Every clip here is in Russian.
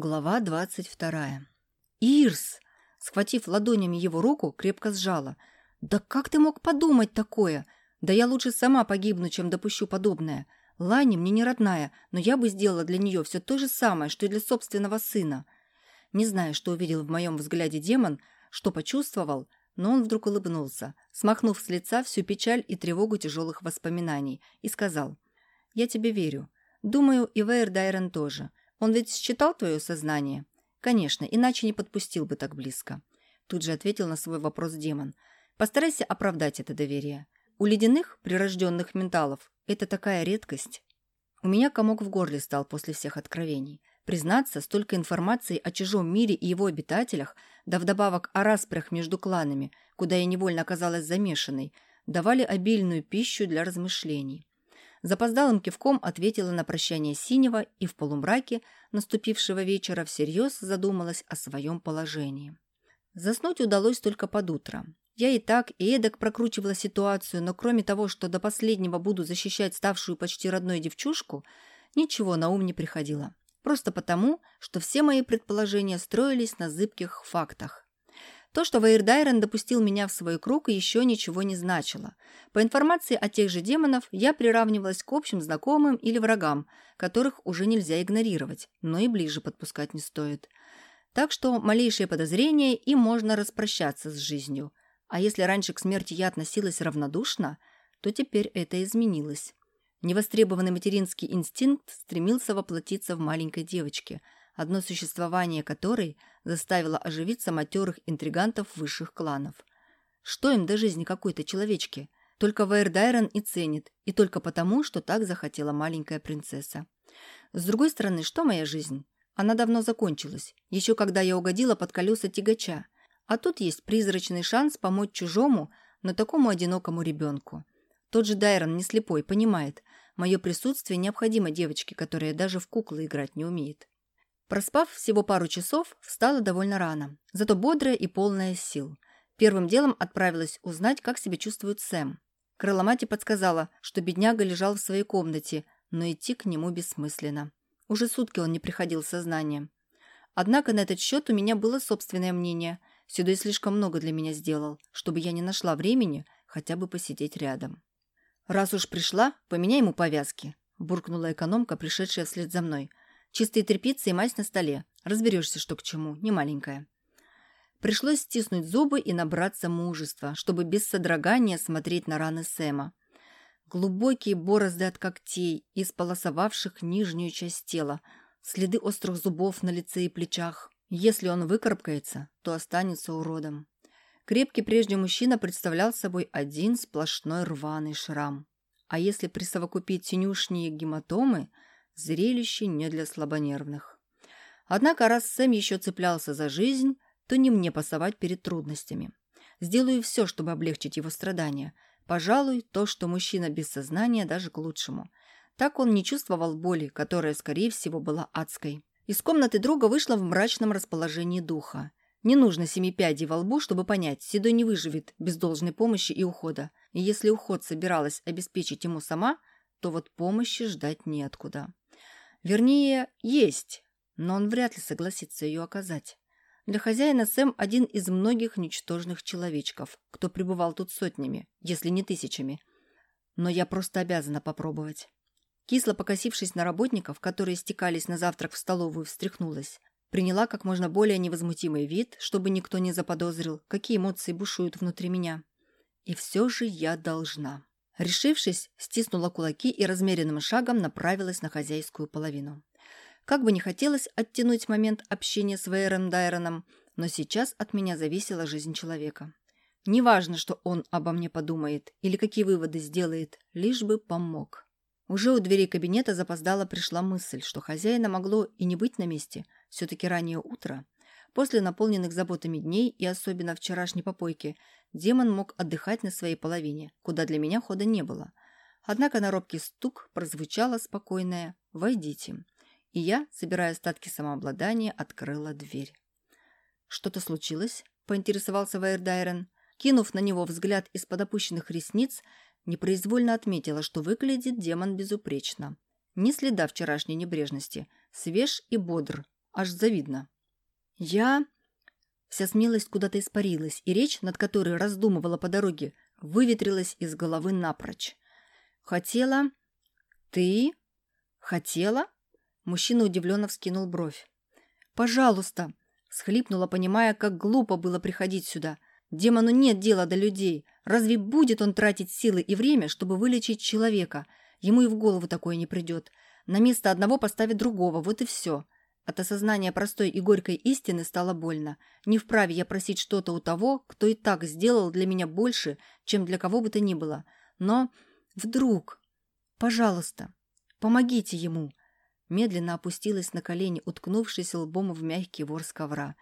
Глава двадцать вторая. «Ирс!» Схватив ладонями его руку, крепко сжала. «Да как ты мог подумать такое? Да я лучше сама погибну, чем допущу подобное. Лани мне не родная, но я бы сделала для нее все то же самое, что и для собственного сына». Не знаю, что увидел в моем взгляде демон, что почувствовал, но он вдруг улыбнулся, смахнув с лица всю печаль и тревогу тяжелых воспоминаний, и сказал, «Я тебе верю. Думаю, и Вейр Дайрон тоже. Он ведь считал твое сознание? Конечно, иначе не подпустил бы так близко. Тут же ответил на свой вопрос демон. Постарайся оправдать это доверие. У ледяных, прирожденных менталов, это такая редкость. У меня комок в горле стал после всех откровений. Признаться, столько информации о чужом мире и его обитателях, да вдобавок о распрях между кланами, куда я невольно оказалась замешанной, давали обильную пищу для размышлений. Запоздалым кивком ответила на прощание Синего и в полумраке наступившего вечера всерьез задумалась о своем положении. Заснуть удалось только под утро. Я и так, и эдак прокручивала ситуацию, но кроме того, что до последнего буду защищать ставшую почти родной девчушку, ничего на ум не приходило. Просто потому, что все мои предположения строились на зыбких фактах. То, что Вейрдайрен допустил меня в свой круг, еще ничего не значило. По информации о тех же демонов, я приравнивалась к общим знакомым или врагам, которых уже нельзя игнорировать, но и ближе подпускать не стоит. Так что малейшее подозрение, и можно распрощаться с жизнью. А если раньше к смерти я относилась равнодушно, то теперь это изменилось. Невостребованный материнский инстинкт стремился воплотиться в маленькой девочке – одно существование которой заставило оживиться матерых интригантов высших кланов. Что им до жизни какой-то человечки? Только Вейрдайрон и ценит, и только потому, что так захотела маленькая принцесса. С другой стороны, что моя жизнь? Она давно закончилась, еще когда я угодила под колеса тягача. А тут есть призрачный шанс помочь чужому, но такому одинокому ребенку. Тот же Дайрон, не слепой, понимает, мое присутствие необходимо девочке, которая даже в куклы играть не умеет. Проспав всего пару часов, встала довольно рано, зато бодрая и полная сил. Первым делом отправилась узнать, как себя чувствует Сэм. Крыломати подсказала, что бедняга лежал в своей комнате, но идти к нему бессмысленно. Уже сутки он не приходил в сознание. Однако на этот счет у меня было собственное мнение. Сюда и слишком много для меня сделал, чтобы я не нашла времени хотя бы посидеть рядом. «Раз уж пришла, поменяй ему повязки», – буркнула экономка, пришедшая вслед за мной – Чистые тряпицы и мазь на столе. Разберешься, что к чему, не маленькая. Пришлось стиснуть зубы и набраться мужества, чтобы без содрогания смотреть на раны Сэма. Глубокие борозды от когтей, исполосовавших нижнюю часть тела, следы острых зубов на лице и плечах. Если он выкарабкается, то останется уродом. Крепкий прежде мужчина представлял собой один сплошной рваный шрам. А если присовокупить тенюшние гематомы – Зрелище не для слабонервных. Однако, раз Сэм еще цеплялся за жизнь, то не мне пасовать перед трудностями. Сделаю все, чтобы облегчить его страдания. Пожалуй, то, что мужчина без сознания, даже к лучшему. Так он не чувствовал боли, которая, скорее всего, была адской. Из комнаты друга вышла в мрачном расположении духа. Не нужно семи пядей во лбу, чтобы понять, Седой не выживет без должной помощи и ухода. И если уход собиралась обеспечить ему сама, то вот помощи ждать неоткуда. Вернее, есть, но он вряд ли согласится ее оказать. Для хозяина Сэм один из многих ничтожных человечков, кто пребывал тут сотнями, если не тысячами. Но я просто обязана попробовать. Кисло покосившись на работников, которые стекались на завтрак в столовую, встряхнулась. Приняла как можно более невозмутимый вид, чтобы никто не заподозрил, какие эмоции бушуют внутри меня. И все же я должна. Решившись, стиснула кулаки и размеренным шагом направилась на хозяйскую половину. Как бы не хотелось оттянуть момент общения с Вейром Дайроном, но сейчас от меня зависела жизнь человека. Неважно, что он обо мне подумает или какие выводы сделает, лишь бы помог. Уже у дверей кабинета запоздала пришла мысль, что хозяина могло и не быть на месте, все-таки раннее утро. После наполненных заботами дней и особенно вчерашней попойки демон мог отдыхать на своей половине, куда для меня хода не было. Однако на робкий стук прозвучало спокойное «Войдите». И я, собирая остатки самообладания, открыла дверь. «Что-то случилось?» – поинтересовался Вейрдайрен. Кинув на него взгляд из-под опущенных ресниц, непроизвольно отметила, что выглядит демон безупречно. Ни следа вчерашней небрежности, свеж и бодр, Аж завидно. Я... Вся смелость куда-то испарилась, и речь, над которой раздумывала по дороге, выветрилась из головы напрочь. Хотела... Ты? Хотела? Мужчина удивленно вскинул бровь. «Пожалуйста!» — схлипнула, понимая, как глупо было приходить сюда. «Демону нет дела до людей. Разве будет он тратить силы и время, чтобы вылечить человека? Ему и в голову такое не придет. На место одного поставит другого, вот и все. От осознания простой и горькой истины стало больно. Не вправе я просить что-то у того, кто и так сделал для меня больше, чем для кого бы то ни было. Но вдруг... Пожалуйста, помогите ему. Медленно опустилась на колени, уткнувшись лбом в мягкий ворс ковра.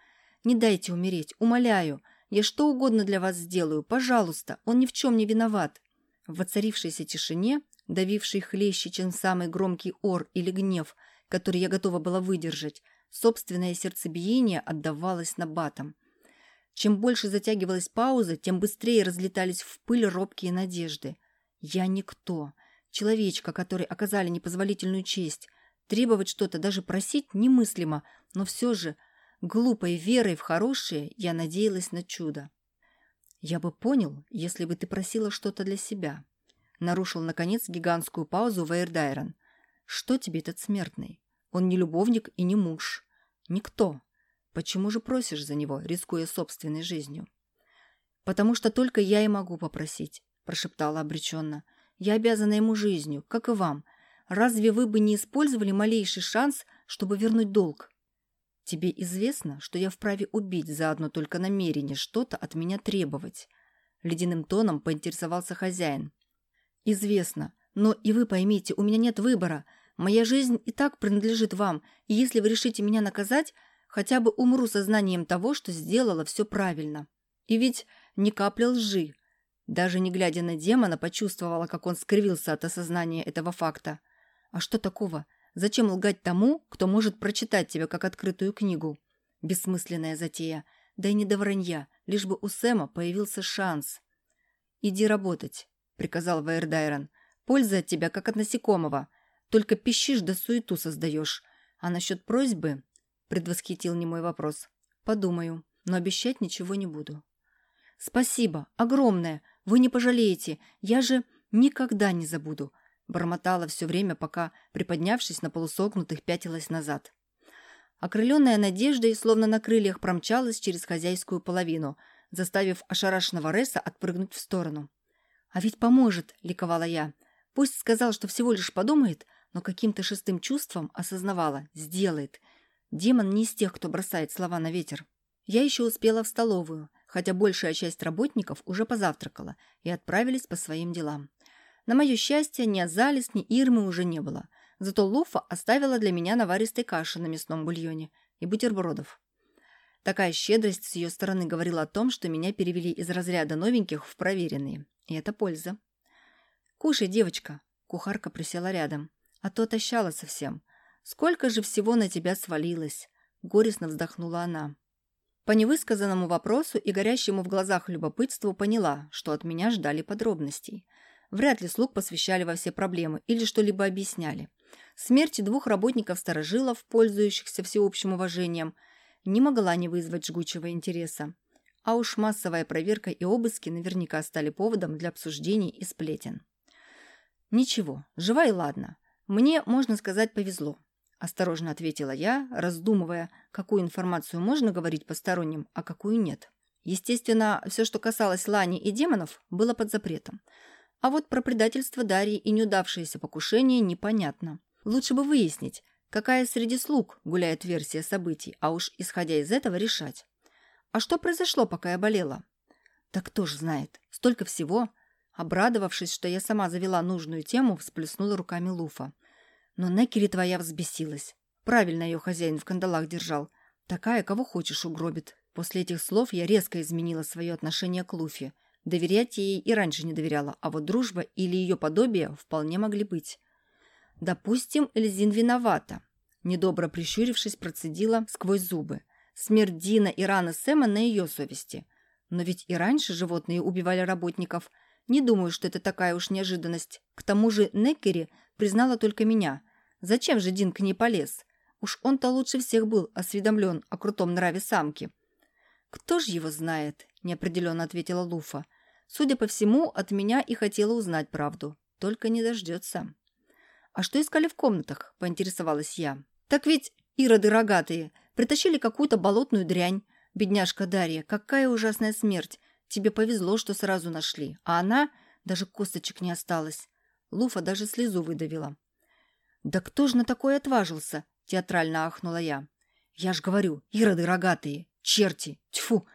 «Не дайте умереть, умоляю. Я что угодно для вас сделаю. Пожалуйста, он ни в чем не виноват». В воцарившейся тишине, давившей хлеще, чем самый громкий ор или гнев, который я готова была выдержать, собственное сердцебиение отдавалось на батом. Чем больше затягивалась пауза, тем быстрее разлетались в пыль робкие надежды. Я никто. Человечка, который оказали непозволительную честь. Требовать что-то, даже просить немыслимо, но все же глупой верой в хорошее я надеялась на чудо. «Я бы понял, если бы ты просила что-то для себя», — нарушил, наконец, гигантскую паузу Вейрдайрон — что тебе этот смертный? Он не любовник и не муж. Никто. Почему же просишь за него, рискуя собственной жизнью? Потому что только я и могу попросить, прошептала обреченно. Я обязана ему жизнью, как и вам. Разве вы бы не использовали малейший шанс, чтобы вернуть долг? Тебе известно, что я вправе убить за одно только намерение что-то от меня требовать. Ледяным тоном поинтересовался хозяин. Известно, но и вы поймите, у меня нет выбора. Моя жизнь и так принадлежит вам, и если вы решите меня наказать, хотя бы умру сознанием того, что сделала все правильно. И ведь ни капли лжи. Даже не глядя на демона, почувствовала, как он скривился от осознания этого факта. А что такого? Зачем лгать тому, кто может прочитать тебя как открытую книгу? Бессмысленная затея. Да и не до вранья, лишь бы у Сэма появился шанс. «Иди работать», — приказал Ваердайрон. Польза от тебя, как от насекомого. Только пищишь да суету создаешь. А насчет просьбы...» — предвосхитил не мой вопрос. «Подумаю, но обещать ничего не буду». «Спасибо, огромное. Вы не пожалеете. Я же никогда не забуду», — бормотала все время, пока, приподнявшись на полусогнутых, пятилась назад. Окрыленная надеждой, словно на крыльях, промчалась через хозяйскую половину, заставив ошарашенного Ресса отпрыгнуть в сторону. «А ведь поможет», — ликовала я. Пусть сказал, что всего лишь подумает, но каким-то шестым чувством осознавала – сделает. Демон не из тех, кто бросает слова на ветер. Я еще успела в столовую, хотя большая часть работников уже позавтракала и отправились по своим делам. На мое счастье, ни Азалис, ни Ирмы уже не было. Зато Луфа оставила для меня наваристой каши на мясном бульоне и бутербродов. Такая щедрость с ее стороны говорила о том, что меня перевели из разряда новеньких в проверенные. И это польза. «Кушай, девочка!» Кухарка присела рядом. «А то отощала совсем. Сколько же всего на тебя свалилось!» Горестно вздохнула она. По невысказанному вопросу и горящему в глазах любопытству поняла, что от меня ждали подробностей. Вряд ли слуг посвящали во все проблемы или что-либо объясняли. Смерть двух работников-старожилов, пользующихся всеобщим уважением, не могла не вызвать жгучего интереса. А уж массовая проверка и обыски наверняка стали поводом для обсуждений и сплетен. «Ничего, жива и ладно. Мне, можно сказать, повезло», – осторожно ответила я, раздумывая, какую информацию можно говорить посторонним, а какую нет. Естественно, все, что касалось Лани и демонов, было под запретом. А вот про предательство Дарьи и неудавшееся покушение непонятно. Лучше бы выяснить, какая среди слуг гуляет версия событий, а уж исходя из этого решать. А что произошло, пока я болела? Да кто ж знает. Столько всего. Обрадовавшись, что я сама завела нужную тему, всплеснула руками Луфа. Но Некери твоя взбесилась. Правильно ее хозяин в кандалах держал. Такая, кого хочешь, угробит. После этих слов я резко изменила свое отношение к Луфе. Доверять ей и раньше не доверяла, а вот дружба или ее подобие вполне могли быть. Допустим, Эльзин виновата. Недобро прищурившись, процедила сквозь зубы. Смерть Дина и раны Сэма на ее совести. Но ведь и раньше животные убивали работников – не думаю, что это такая уж неожиданность. К тому же Неккери признала только меня. Зачем же Дин к ней полез? Уж он-то лучше всех был осведомлен о крутом нраве самки. «Кто ж его знает?» – неопределенно ответила Луфа. «Судя по всему, от меня и хотела узнать правду. Только не дождется». «А что искали в комнатах?» – поинтересовалась я. «Так ведь ироды рогатые притащили какую-то болотную дрянь. Бедняжка Дарья, какая ужасная смерть. Тебе повезло, что сразу нашли. А она... Даже косточек не осталось. Луфа даже слезу выдавила. «Да кто же на такое отважился?» – театрально ахнула я. «Я ж говорю, ироды рогатые, черти, тьфу,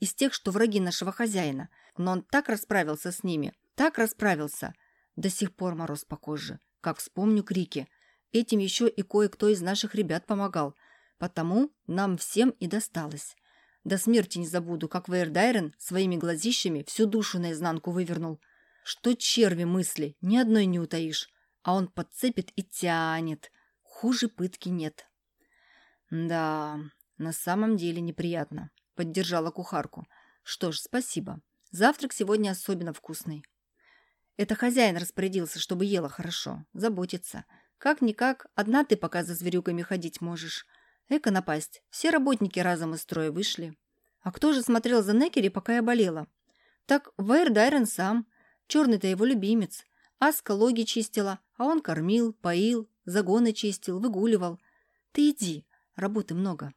из тех, что враги нашего хозяина. Но он так расправился с ними, так расправился. До сих пор мороз по коже, как вспомню крики. Этим еще и кое-кто из наших ребят помогал. Потому нам всем и досталось. До смерти не забуду, как Вейрдайрен своими глазищами всю душу наизнанку вывернул. Что черви мысли, ни одной не утаишь. А он подцепит и тянет. Хуже пытки нет. Да, на самом деле неприятно. Поддержала кухарку. Что ж, спасибо. Завтрак сегодня особенно вкусный. Это хозяин распорядился, чтобы ела хорошо. Заботится. Как-никак, одна ты пока за зверюками ходить можешь. Эко напасть. Все работники разом из строя вышли. А кто же смотрел за Некери, пока я болела? Так Вейр Дайрен сам. Черный-то его любимец. Аска логи чистила, а он кормил, поил, загоны чистил, выгуливал. Ты иди, работы много.